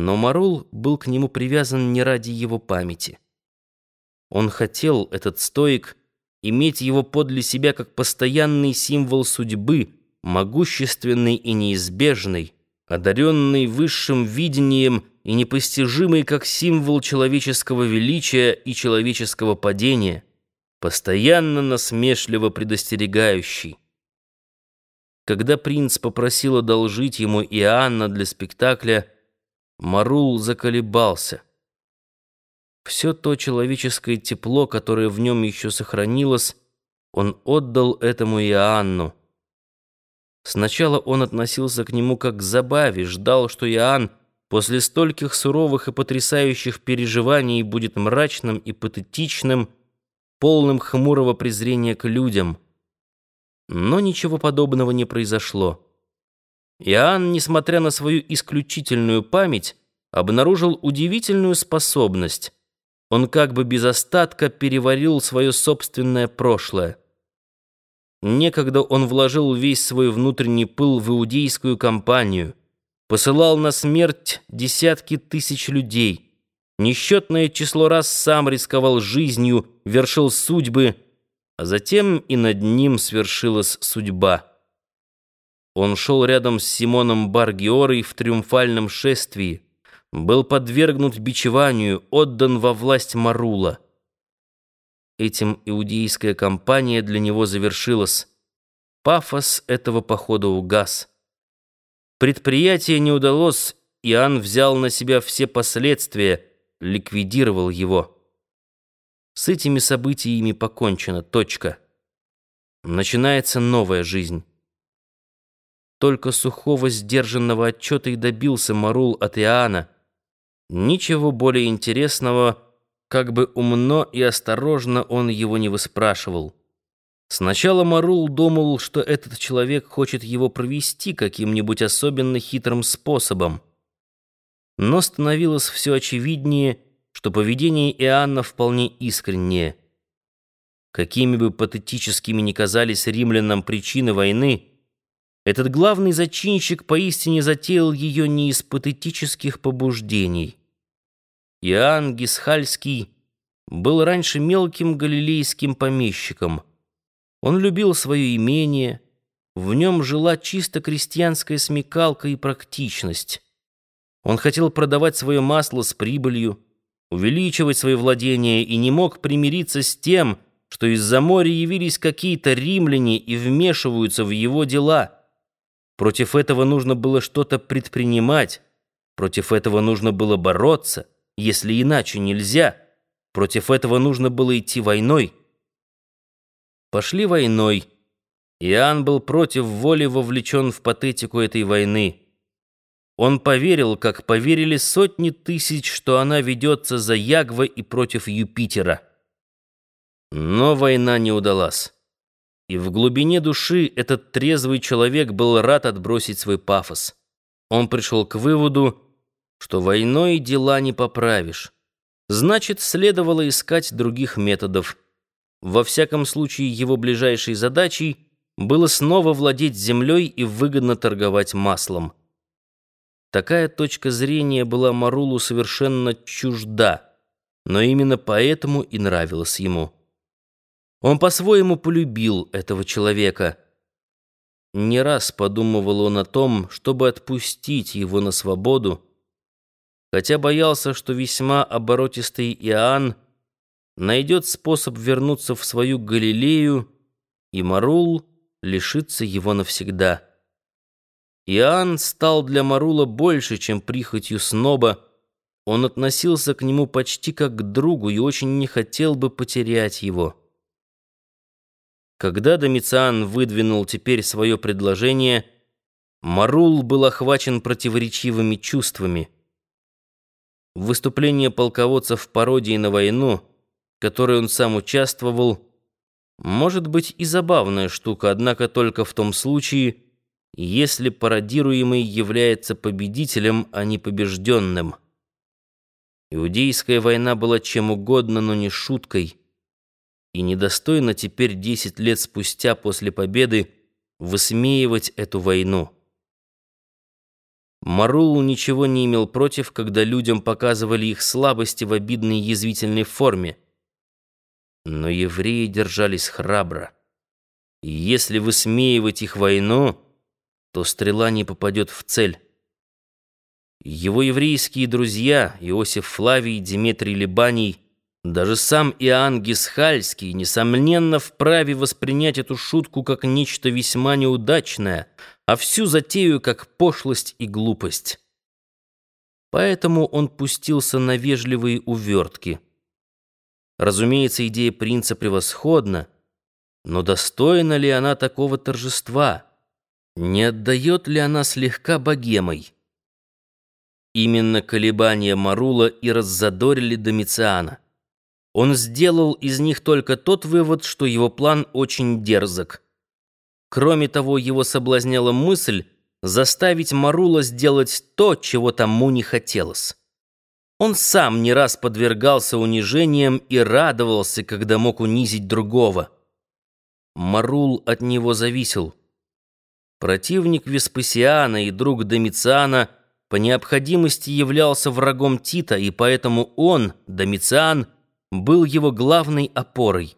Но Марул был к нему привязан не ради его памяти. Он хотел, этот стоик, иметь его подле себя как постоянный символ судьбы, могущественный и неизбежный, одаренный высшим видением и непостижимый как символ человеческого величия и человеческого падения, постоянно насмешливо предостерегающий. Когда принц попросил одолжить ему Иоанна для спектакля, Марул заколебался. Все то человеческое тепло, которое в нем еще сохранилось, он отдал этому Иоанну. Сначала он относился к нему как к забаве, ждал, что Иоанн после стольких суровых и потрясающих переживаний будет мрачным и патетичным, полным хмурого презрения к людям. Но ничего подобного не произошло. Иоанн, несмотря на свою исключительную память, обнаружил удивительную способность. Он как бы без остатка переварил свое собственное прошлое. Некогда он вложил весь свой внутренний пыл в иудейскую кампанию, посылал на смерть десятки тысяч людей, несчетное число раз сам рисковал жизнью, вершил судьбы, а затем и над ним свершилась судьба. Он шел рядом с Симоном Баргиорой в триумфальном шествии, был подвергнут бичеванию, отдан во власть Марула. Этим иудейская кампания для него завершилась. Пафос этого похода угас. Предприятие не удалось, Иоанн взял на себя все последствия, ликвидировал его. С этими событиями покончено, точка. Начинается новая жизнь. Только сухого сдержанного отчета и добился Марул от Иоанна. Ничего более интересного, как бы умно и осторожно он его не выспрашивал. Сначала Марул думал, что этот человек хочет его провести каким-нибудь особенно хитрым способом. Но становилось все очевиднее, что поведение Иоанна вполне искреннее. Какими бы патетическими ни казались римлянам причины войны, этот главный зачинщик поистине затеял ее не из патетических побуждений. Иоанн Гисхальский был раньше мелким галилейским помещиком. Он любил свое имение, в нем жила чисто крестьянская смекалка и практичность. Он хотел продавать свое масло с прибылью, увеличивать свои владения и не мог примириться с тем, что из-за моря явились какие-то римляне и вмешиваются в его дела — Против этого нужно было что-то предпринимать, против этого нужно было бороться, если иначе нельзя. Против этого нужно было идти войной. Пошли войной. Иоанн был против воли вовлечен в патетику этой войны. Он поверил, как поверили сотни тысяч, что она ведется за Ягва и против Юпитера. Но война не удалась. И в глубине души этот трезвый человек был рад отбросить свой пафос. Он пришел к выводу, что войной дела не поправишь. Значит, следовало искать других методов. Во всяком случае, его ближайшей задачей было снова владеть землей и выгодно торговать маслом. Такая точка зрения была Марулу совершенно чужда, но именно поэтому и нравилась ему. Он по-своему полюбил этого человека. Не раз подумывал он о том, чтобы отпустить его на свободу, хотя боялся, что весьма оборотистый Иоанн найдет способ вернуться в свою Галилею, и Марул лишится его навсегда. Иоанн стал для Марула больше, чем прихотью сноба, он относился к нему почти как к другу и очень не хотел бы потерять его. Когда Домициан выдвинул теперь свое предложение, Марул был охвачен противоречивыми чувствами. Выступление полководца в пародии на войну, в которой он сам участвовал, может быть и забавная штука, однако только в том случае, если пародируемый является победителем, а не побежденным. Иудейская война была чем угодно, но не шуткой и недостойно теперь, десять лет спустя после победы, высмеивать эту войну. Марул ничего не имел против, когда людям показывали их слабости в обидной язвительной форме. Но евреи держались храбро. И если высмеивать их войну, то стрела не попадет в цель. Его еврейские друзья, Иосиф Флавий, Дмитрий Либаний, даже сам Иоанн Гисхальский, несомненно, вправе воспринять эту шутку как нечто весьма неудачное, а всю затею как пошлость и глупость. Поэтому он пустился на вежливые увертки. Разумеется, идея принца превосходна, но достойна ли она такого торжества? Не отдает ли она слегка богемой? Именно колебания Марула и раззадорили Домициана. Он сделал из них только тот вывод, что его план очень дерзок. Кроме того, его соблазняла мысль заставить Марула сделать то, чего тому не хотелось. Он сам не раз подвергался унижениям и радовался, когда мог унизить другого. Марул от него зависел. Противник Веспасиана и друг Домициана по необходимости являлся врагом Тита, и поэтому он, Домициан, был его главной опорой.